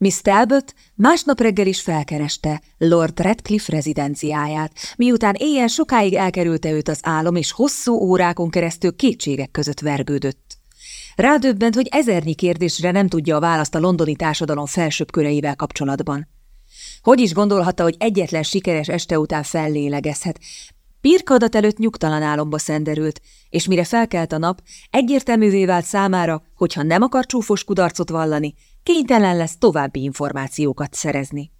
Miss Talbot másnap reggel is felkereste Lord Redcliffe rezidenciáját, miután éjjel sokáig elkerülte őt az álom, és hosszú órákon keresztül kétségek között vergődött. Rádöbbent, hogy ezernyi kérdésre nem tudja a választ a londoni társadalom felsőbb köreivel kapcsolatban. Hogy is gondolhatta, hogy egyetlen sikeres este után fellélegezhet? Pirkadat előtt nyugtalan álomba szenderült, és mire felkelt a nap, egyértelművé vált számára, hogy ha nem akar csúfos kudarcot vallani, kénytelen lesz további információkat szerezni.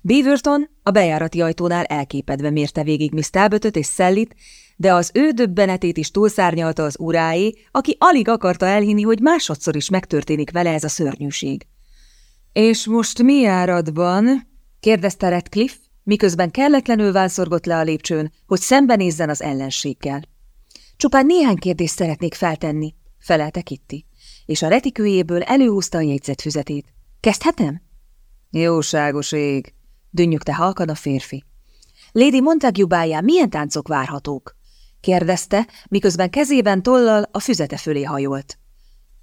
Beaverton a bejárati ajtónál elképedve mérte végig Miss Talbotot és Szellit, de az ő döbbenetét is túlszárnyalta az uráé, aki alig akarta elhinni, hogy másodszor is megtörténik vele ez a szörnyűség. – És most mi áradban? – kérdezte Redcliffe, miközben kelletlenül válszorgott le a lépcsőn, hogy szembenézzen az ellenséggel. – Csupán néhány kérdést szeretnék feltenni – felelte Kitty, és a retikőjéből előhúzta a jegyzetfüzetét. – Kezdhetem? – Jóságos ég! – dünnyögte halkan a férfi. – Lady Montague báján milyen táncok várhatók? kérdezte, miközben kezében tollal a füzete fölé hajolt.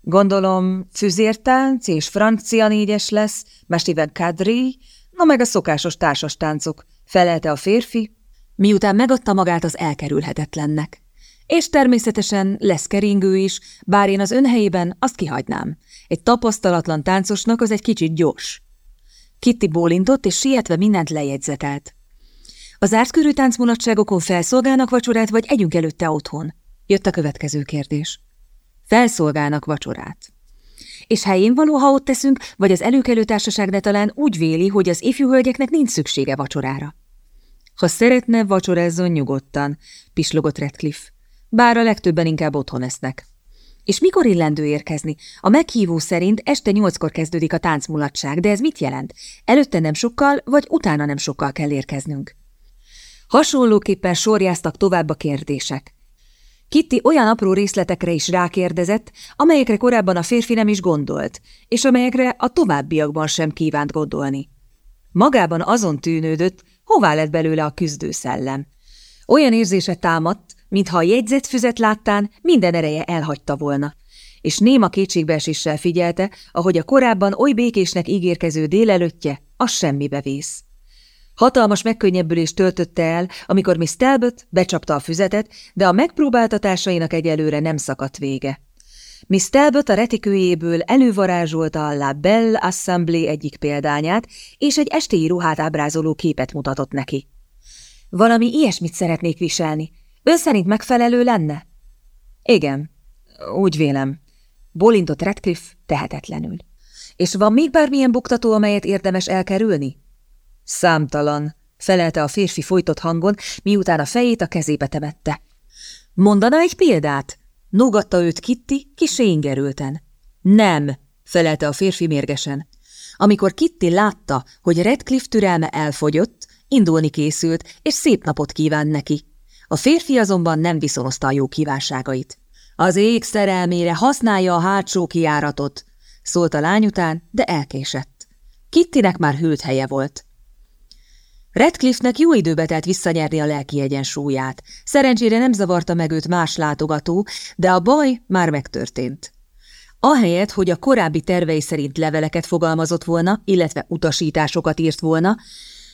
Gondolom, füzértánc és francia négyes lesz, mestiven kadri, na meg a szokásos társas táncok, felelte a férfi, miután megadta magát az elkerülhetetlennek. És természetesen lesz keringő is, bár én az ön helyében azt kihagynám. Egy tapasztalatlan táncosnak az egy kicsit gyors. Kitty bólintott, és sietve mindent lejegyzetelt. Az ártkörű táncmulatságokon felszolgálnak vacsorát, vagy együnk előtte otthon? Jött a következő kérdés. Felszolgálnak vacsorát. És helyén való, ha ott teszünk, vagy az előkelő társaság ne talán úgy véli, hogy az ifjú hölgyeknek nincs szüksége vacsorára. Ha szeretne, vacsorázzon nyugodtan, pislogott Redcliffe. Bár a legtöbben inkább otthon esznek. És mikor illendő érkezni? A meghívó szerint este nyolckor kezdődik a táncmulatság, de ez mit jelent? Előtte nem sokkal, vagy utána nem sokkal kell érkeznünk? Hasonlóképpen sorjáztak tovább a kérdések. Kitty olyan apró részletekre is rákérdezett, amelyekre korábban a férfi nem is gondolt, és amelyekre a továbbiakban sem kívánt gondolni. Magában azon tűnődött, hová lett belőle a küzdőszellem. Olyan érzése támadt, mintha a jegyzetfüzet láttán minden ereje elhagyta volna, és néma kétségbeeséssel figyelte, ahogy a korábban oly békésnek ígérkező délelőttje, az semmibe vész. Hatalmas megkönnyebbülést töltötte el, amikor Miss Talbot becsapta a füzetet, de a megpróbáltatásainak egyelőre nem szakadt vége. Miss Talbot a retikőjéből elővarázsolta a La Belle Assemblée egyik példányát, és egy estéi ruhát ábrázoló képet mutatott neki. Valami ilyesmit szeretnék viselni. Ön szerint megfelelő lenne? Igen, úgy vélem. Bolintott Radcliffe tehetetlenül. És van még bármilyen buktató, amelyet érdemes elkerülni? Számtalan, felelte a férfi folytott hangon, miután a fejét a kezébe temette. Mondana egy példát? Nógatta őt Kitty, kisé ingerülten. Nem, felelte a férfi mérgesen. Amikor Kitty látta, hogy Redcliffe türelme elfogyott, indulni készült, és szép napot kíván neki. A férfi azonban nem viszonozta a jó kívánságait. Az ég szerelmére használja a hátsó kiáratot, szólt a lány után, de elkésett. Kittinek már hűlt helye volt. Redcliffe-nek jó időbe telt visszanyerni a lelki egyensúlyát. Szerencsére nem zavarta meg őt más látogató, de a baj már megtörtént. Ahelyett, hogy a korábbi tervei szerint leveleket fogalmazott volna, illetve utasításokat írt volna,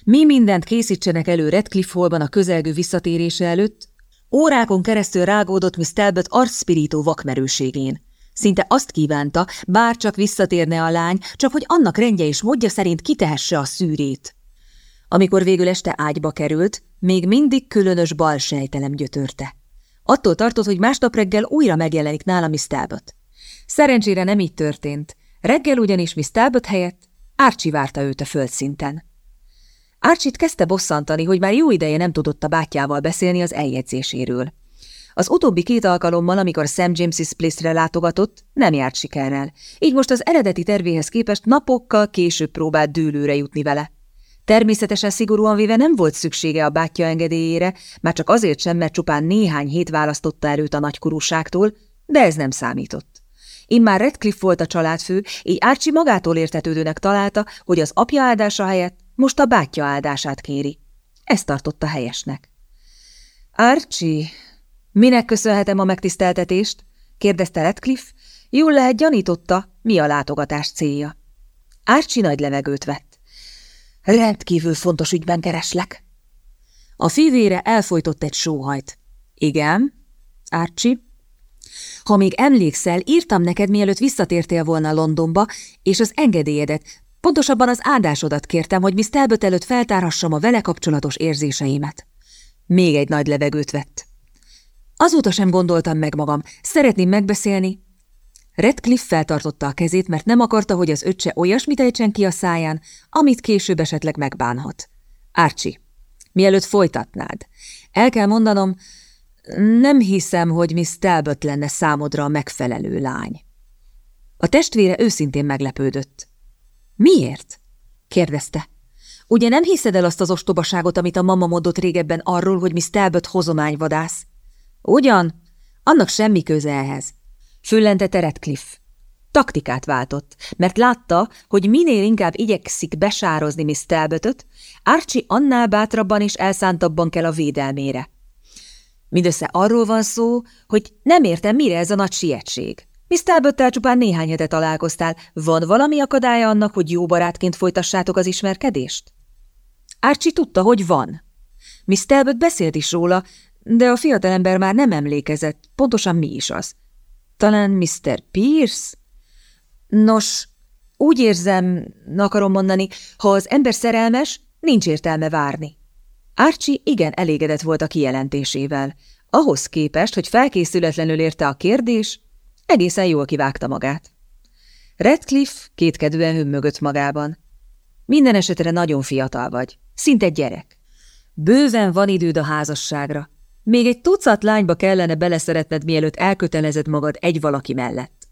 mi mindent készítsenek elő Redcliffe Hallban a közelgő visszatérése előtt, órákon keresztül rágódott Miss Talbot arcspirító vakmerőségén. Szinte azt kívánta, bár csak visszatérne a lány, csak hogy annak rendje és módja szerint kitehesse a szűrét. Amikor végül este ágyba került, még mindig különös bal sejtelem gyötörte. Attól tartott, hogy másnap reggel újra megjelenik nála Miss Talbot. Szerencsére nem így történt. Reggel ugyanis Miss Talbot helyett Árcsi várta őt a földszinten. Árcsit kezdte bosszantani, hogy már jó ideje nem tudott a bátyjával beszélni az eljegyzéséről. Az utóbbi két alkalommal, amikor Sam James's Place-re látogatott, nem járt sikerrel, így most az eredeti tervéhez képest napokkal később próbált dőlőre jutni vele. Természetesen szigorúan véve nem volt szüksége a bátyja engedélyére, már csak azért sem, mert csupán néhány hét választotta előtt a nagykorúságtól, de ez nem számított. Immár Redcliffe volt a családfő, így Archie magától értetődőnek találta, hogy az apja áldása helyett most a bátyja áldását kéri. Ezt tartotta helyesnek. Archie, minek köszönhetem a megtiszteltetést? kérdezte Redcliffe. Jól lehet gyanította, mi a látogatás célja. Árcsi nagy levegőt vett. Rendkívül fontos ügyben kereslek. A fivére elfolytott egy sóhajt. Igen, Árcsi? Ha még emlékszel, írtam neked, mielőtt visszatértél volna Londonba, és az engedélyedet, pontosabban az áldásodat kértem, hogy Miss Talbot előtt feltárhassam a vele kapcsolatos érzéseimet. Még egy nagy levegőt vett. Azóta sem gondoltam meg magam. Szeretném megbeszélni. Redcliffe feltartotta a kezét, mert nem akarta, hogy az öccse olyasmit ejtsen ki a száján, amit később esetleg megbánhat. Árcsi, mielőtt folytatnád, el kell mondanom, nem hiszem, hogy Miss Talbot lenne számodra a megfelelő lány. A testvére őszintén meglepődött. Miért? kérdezte. Ugye nem hiszed el azt az ostobaságot, amit a mama mondott régebben arról, hogy Miss Talbot hozományvadász? Ugyan? Annak semmi köze ehhez. Füllentette Redcliffe. Taktikát váltott, mert látta, hogy minél inkább igyekszik besározni Miss Talbotot, Archie annál bátrabban és elszántabban kell a védelmére. Mindössze arról van szó, hogy nem értem, mire ez a nagy sietség. Miss Talbottel csupán néhány hete találkoztál. Van valami akadálya annak, hogy jó barátként folytassátok az ismerkedést? Archie tudta, hogy van. Miss beszélt is róla, de a fiatalember már nem emlékezett, pontosan mi is az. Talán Mr. Pierce? Nos, úgy érzem, akarom mondani, ha az ember szerelmes, nincs értelme várni. Archie igen elégedett volt a kijelentésével. Ahhoz képest, hogy felkészületlenül érte a kérdés, egészen jól kivágta magát. Redcliffe kétkedően hömmögött magában. Minden esetre nagyon fiatal vagy, szinte gyerek. Bőven van időd a házasságra. Még egy tucat lányba kellene beleszeretned, mielőtt elkötelezed magad egy valaki mellett.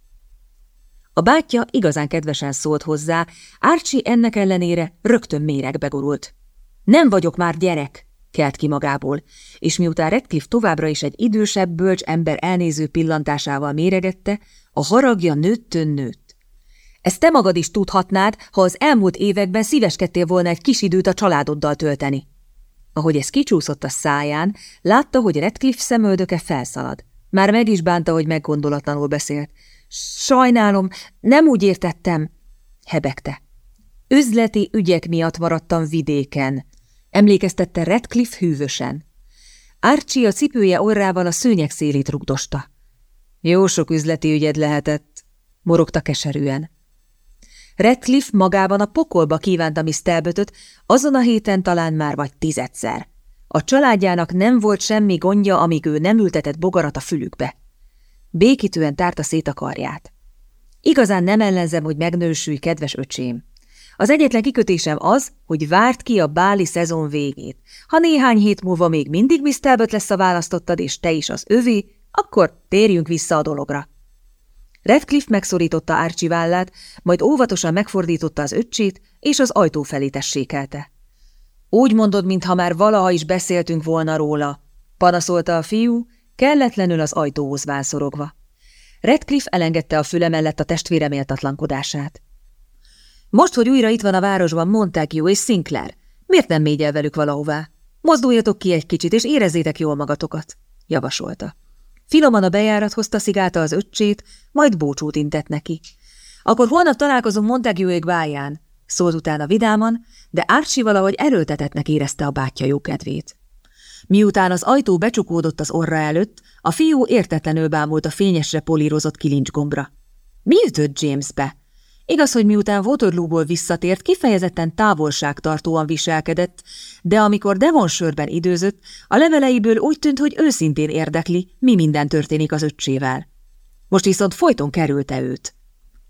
A bátyja igazán kedvesen szólt hozzá, Árcsi ennek ellenére rögtön méregbe gurult. Nem vagyok már gyerek, kelt ki magából, és miután Redcliffe továbbra is egy idősebb, bölcs ember elnéző pillantásával méregette, a haragja nőttön nőtt. Ezt te magad is tudhatnád, ha az elmúlt években szíveskedtél volna egy kis időt a családoddal tölteni. Ahogy ez kicsúszott a száján, látta, hogy Redcliffe szemöldöke felszalad. Már meg is bánta, hogy meggondolatlanul beszélt. Sajnálom, nem úgy értettem, hebegte. Üzleti ügyek miatt maradtam vidéken, emlékeztette Redcliffe hűvösen. Archie a cipője orrával a szőnyek szélét rugdosta. Jó sok üzleti ügyed lehetett, morogta keserűen. Redcliffe magában a pokolba kívánta Miss Talbotot, azon a héten talán már vagy tizedszer. A családjának nem volt semmi gondja, amíg ő nem ültetett bogarat a fülükbe. Békítően tárta szét a karját. Igazán nem ellenzem, hogy megnősülj, kedves öcsém. Az egyetlen kikötésem az, hogy várt ki a báli szezon végét. Ha néhány hét múlva még mindig Miss lesz a választottad, és te is az övé, akkor térjünk vissza a dologra. Redcliffe megszorította Archie vállát, majd óvatosan megfordította az öccsét, és az ajtó felé tessékelte. Úgy mondod, mintha már valaha is beszéltünk volna róla, panaszolta a fiú, kelletlenül az ajtóhoz válszorogva. Redcliffe elengedte a füle mellett a testvére méltatlankodását. Most, hogy újra itt van a városban Montague és Sinclair, miért nem mégy el velük valahová? Mozduljatok ki egy kicsit, és érezzétek jól magatokat, javasolta. Finoman a bejárathoz taszigálta az öccsét, majd búcsút intett neki. Akkor holnap találkozunk Montague-ék báján, szólt utána vidáman, de Archie valahogy erőltetetnek érezte a bátyja jókedvét. Miután az ajtó becsukódott az orra előtt, a fiú értetlenül bámult a fényesre polírozott kilincsgombra. Mi ütött Jamesbe? Igaz, hogy miután Waterloo-ból visszatért, kifejezetten távolságtartóan viselkedett, de amikor Devonshire-ben időzött, a leveleiből úgy tűnt, hogy őszintén érdekli, mi minden történik az öccsével. Most viszont folyton kerülte őt.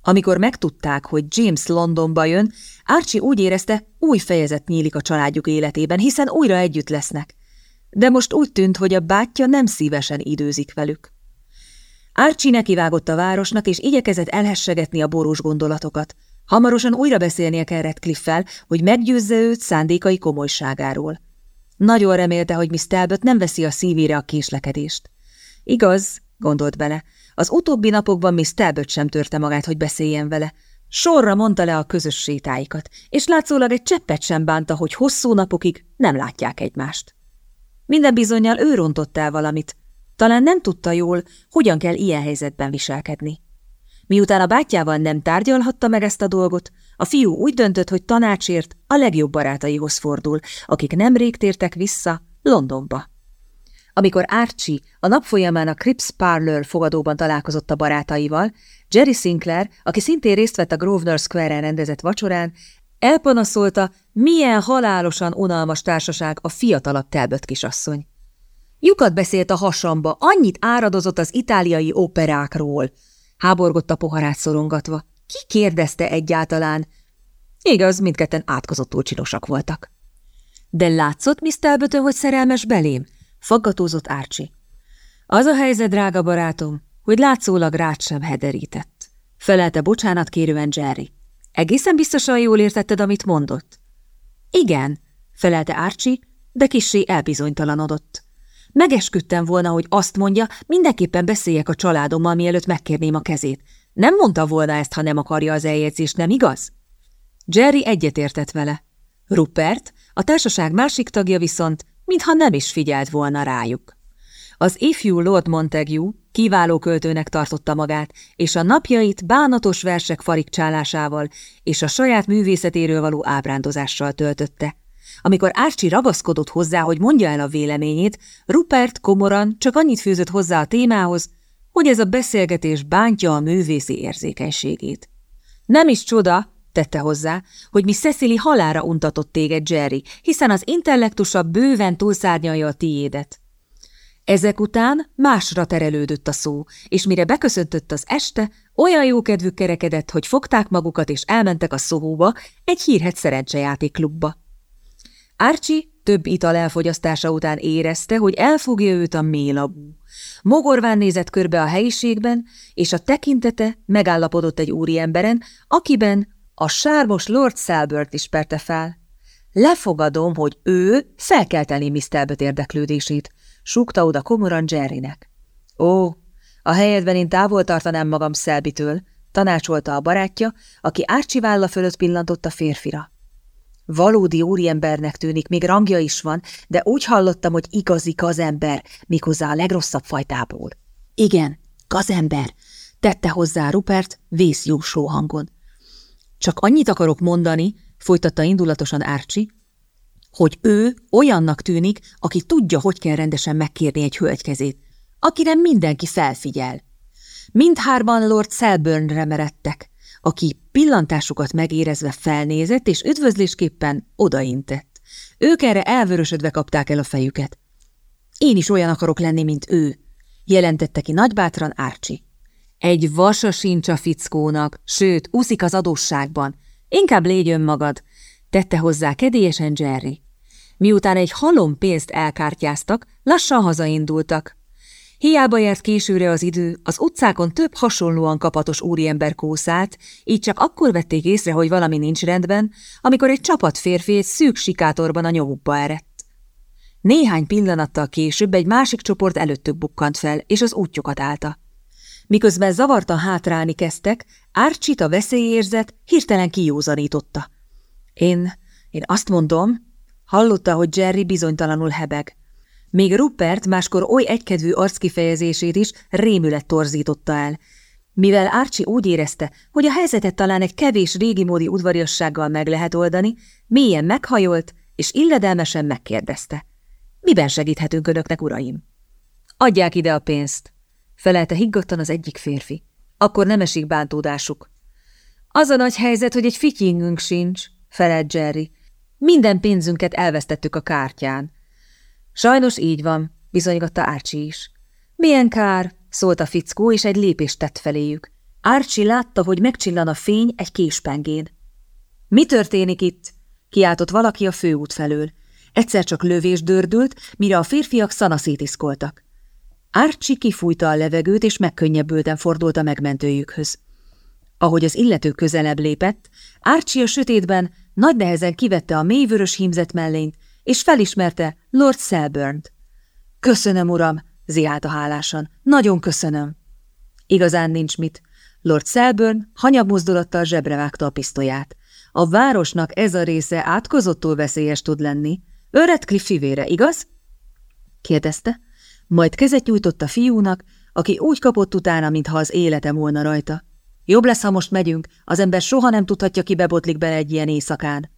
Amikor megtudták, hogy James Londonba jön, Archie úgy érezte, új fejezet nyílik a családjuk életében, hiszen újra együtt lesznek. De most úgy tűnt, hogy a bátyja nem szívesen időzik velük. Archie nekivágott a városnak, és igyekezett elhessegetni a borús gondolatokat. Hamarosan újra beszélnie kell Redcliffe-fel, hogy meggyőzze őt szándékai komolyságáról. Nagyon remélte, hogy Miss Talbot nem veszi a szívére a késlekedést. Igaz, gondolt bele, az utóbbi napokban Miss Talbot sem törte magát, hogy beszéljen vele. Sorra mondta le a közös sétáikat, és látszólag egy cseppet sem bánta, hogy hosszú napokig nem látják egymást. Minden bizonyal ő rontott el valamit, talán nem tudta jól, hogyan kell ilyen helyzetben viselkedni. Miután a bátyjával nem tárgyalhatta meg ezt a dolgot, a fiú úgy döntött, hogy tanácsért a legjobb barátaihoz fordul, akik nemrég tértek vissza Londonba. Amikor Archie a nap folyamán a Crips Parlor fogadóban találkozott a barátaival, Jerry Sinclair, aki szintén részt vett a Grosvenor Square-en rendezett vacsorán, elpanaszolta, milyen halálosan unalmas társaság a fiatalabb telbött kisasszony. Lyukat beszélt a hasamba, annyit áradozott az itáliai operákról. Háborgott a poharát szorongatva. Ki kérdezte egyáltalán? Igaz, mindketten átkozottul csinosak voltak. De látszott, Miss Talboton, hogy szerelmes belém? Faggatózott Árcsi. Az a helyzet, drága barátom, hogy látszólag rád sem hederített. Felelte bocsánat kérően Jerry. Egészen biztosan jól értetted, amit mondott? Igen, felelte Árcsi, de kissé elbizonytalanodott. Megesküdtem volna, hogy azt mondja, mindenképpen beszéljek a családommal, mielőtt megkérném a kezét. Nem mondta volna ezt, ha nem akarja az eljegyzést, nem igaz? Jerry egyetértett vele. Rupert, a társaság másik tagja viszont, mintha nem is figyelt volna rájuk. Az ifjú Lord Montague kiváló költőnek tartotta magát, és a napjait bánatos versek farigcsálásával és a saját művészetéről való ábrándozással töltötte. Amikor Árcsi ragaszkodott hozzá, hogy mondja el a véleményét, Rupert komoran csak annyit főzött hozzá a témához, hogy ez a beszélgetés bántja a művészi érzékenységét. Nem is csoda, tette hozzá, hogy mi Cecily halára untatott téged, Jerry, hiszen az intellektusabb bőven túlszárnyalja a tiédet. Ezek után másra terelődött a szó, és mire beköszöntött az este, olyan jó kedvük kerekedett, hogy fogták magukat és elmentek a szóhóba, egy hírhet szerencsejátékklubba. Archie több ital elfogyasztása után érezte, hogy elfogja őt a mélabú. Mogorván nézett körbe a helyiségben, és a tekintete megállapodott egy úriemberen, akiben a sármos Lord Selbert ismerte fel. Lefogadom, hogy ő felkelteni Miss érdeklődését, súgta oda komoran Jerrynek. Ó, a helyedben én távol tartanám magam Szelbitől, tanácsolta a barátja, aki árcsiválla fölött pillantott a férfira. Valódi úriembernek tűnik, még rangja is van, de úgy hallottam, hogy igazi gazember, méghozzá a legrosszabb fajtából. Igen, gazember, tette hozzá Rupert vészjósó hangon. Csak annyit akarok mondani, folytatta indulatosan Árcsi, hogy ő olyannak tűnik, aki tudja, hogy kell rendesen megkérni egy hölgykezét, akire mindenki felfigyel. Mindhárman Lord Selburnre meredtek, aki pillantásukat megérezve felnézett, és üdvözlésképpen odaintett. Ők erre elvörösödve kapták el a fejüket. Én is olyan akarok lenni, mint ő, jelentette ki nagybátran Árcsi. Egy vasa sincs a fickónak, sőt, úszik az adósságban. Inkább légy önmagad, tette hozzá kedélyesen Jerry. Miután egy halom pénzt elkártyáztak, lassan hazaindultak. Hiába járt későre az idő, az utcákon több hasonlóan kapatos úriember kószált, így csak akkor vették észre, hogy valami nincs rendben, amikor egy csapat férfi egy szűk sikátorban a nyomukba erett. Néhány pillanattal később egy másik csoport előttük bukkant fel, és az útjukat állta. Miközben zavartan hátrálni kezdtek, Árcsit a veszélyérzet hirtelen kijózanította. Én, én azt mondom, hallotta, hogy Jerry bizonytalanul hebeg. Még Rupert máskor oly egykedvű arckifejezését is rémület torzította el, mivel Archie úgy érezte, hogy a helyzetet talán egy kevés régimódi udvariassággal meg lehet oldani, mélyen meghajolt, és illedelmesen megkérdezte. Miben segíthetünk önöknek, uraim? Adják ide a pénzt, felelte higgadtan az egyik férfi. Akkor nem esik bántódásuk. Az a nagy helyzet, hogy egy fityingünk sincs, felelt Jerry. Minden pénzünket elvesztettük a kártyán. Sajnos így van, bizonygatta Árcsi is. Milyen kár, szólt a fickó, és egy lépést tett feléjük. Árcsi látta, hogy megcsillan a fény egy késpengén. Mi történik itt? kiáltott valaki a főút felől. Egyszer csak lövés dördült, mire a férfiak szanaszétiszkoltak. Árcsi kifújta a levegőt, és megkönnyebbülten fordult a megmentőjükhöz. Ahogy az illető közelebb lépett, Árcsi a sötétben nagy nehezen kivette a mélyvörös hímzet mellényt, és felismerte Lord Selburnt. Köszönöm, uram, ziálta hálásan. Nagyon köszönöm. Igazán nincs mit. Lord Selburn hanyag mozdulattal zsebre vágta a pisztolyát. A városnak ez a része átkozottul veszélyes tud lenni. Öret Cliff fivére, igaz? kérdezte, majd kezet nyújtott a fiúnak, aki úgy kapott utána, mintha az élete volna rajta. Jobb lesz, ha most megyünk, az ember soha nem tudhatja, ki bebotlik bele egy ilyen éjszakán.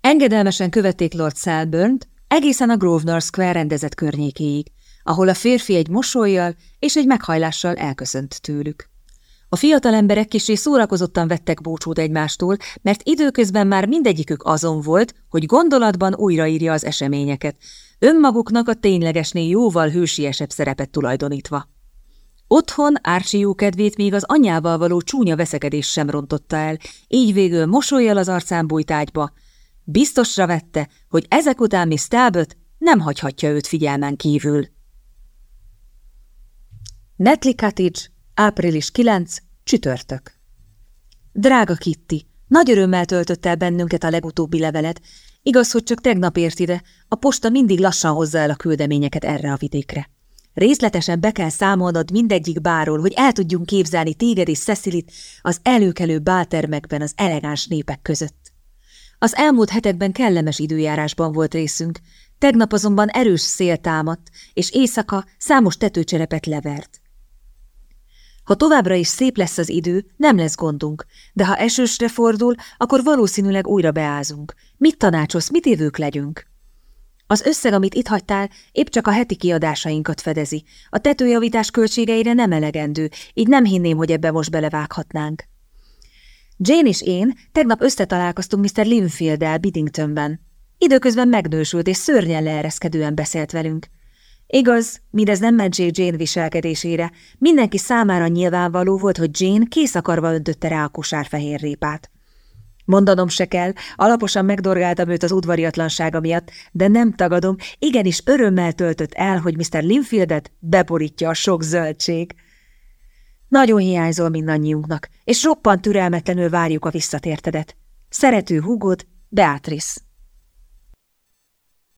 Engedelmesen követték Lord salburn egészen a Grosvenor Square rendezett környékéig, ahol a férfi egy mosolyjal és egy meghajlással elköszönt tőlük. A fiatal emberek kisé szórakozottan vettek búcsút egymástól, mert időközben már mindegyikük azon volt, hogy gondolatban újraírja az eseményeket, önmaguknak a ténylegesnél jóval hősiesebb szerepet tulajdonítva. Otthon Árcsi kedvét még az anyával való csúnya veszekedés sem rontotta el, így végül mosolyjal az arcán bújt ágyba. Biztosra vette, hogy ezek után Miss Talbot nem hagyhatja őt figyelmen kívül. Netli Cottage, április 9, csütörtök. Drága Kitty, nagy örömmel töltött el bennünket a legutóbbi levelet. Igaz, hogy csak tegnap ért ide, a posta mindig lassan hozza el a küldeményeket erre a vidékre. Részletesen be kell számolnod mindegyik báról, hogy el tudjunk képzelni téged és Cecilit az előkelő báltermekben az elegáns népek között. Az elmúlt hetekben kellemes időjárásban volt részünk, tegnap azonban erős szél támadt, és éjszaka számos tetőcserepet levert. Ha továbbra is szép lesz az idő, nem lesz gondunk, de ha esősre fordul, akkor valószínűleg újra beázunk. Mit tanácsolsz, mit évők legyünk? Az összeg, amit itt hagytál, épp csak a heti kiadásainkat fedezi. A tetőjavítás költségeire nem elegendő, így nem hinném, hogy ebbe most belevághatnánk. Jane és én tegnap összetalálkoztunk Mr. Linfield-el Biddingtonben. Időközben megnősült és szörnyen leereszkedően beszélt velünk. Igaz, mindez nem ment Jane viselkedésére. Mindenki számára nyilvánvaló volt, hogy Jane kész akarva öntötte rá a kosár répát. Mondanom se kell, alaposan megdorgáltam őt az udvariatlansága miatt, de nem tagadom, igenis örömmel töltött el, hogy Mr. Linfieldet beborítja a sok zöldség. Nagyon hiányzol mindannyiunknak, és roppant türelmetlenül várjuk a visszatértedet. Szerető húgod, Beatrice.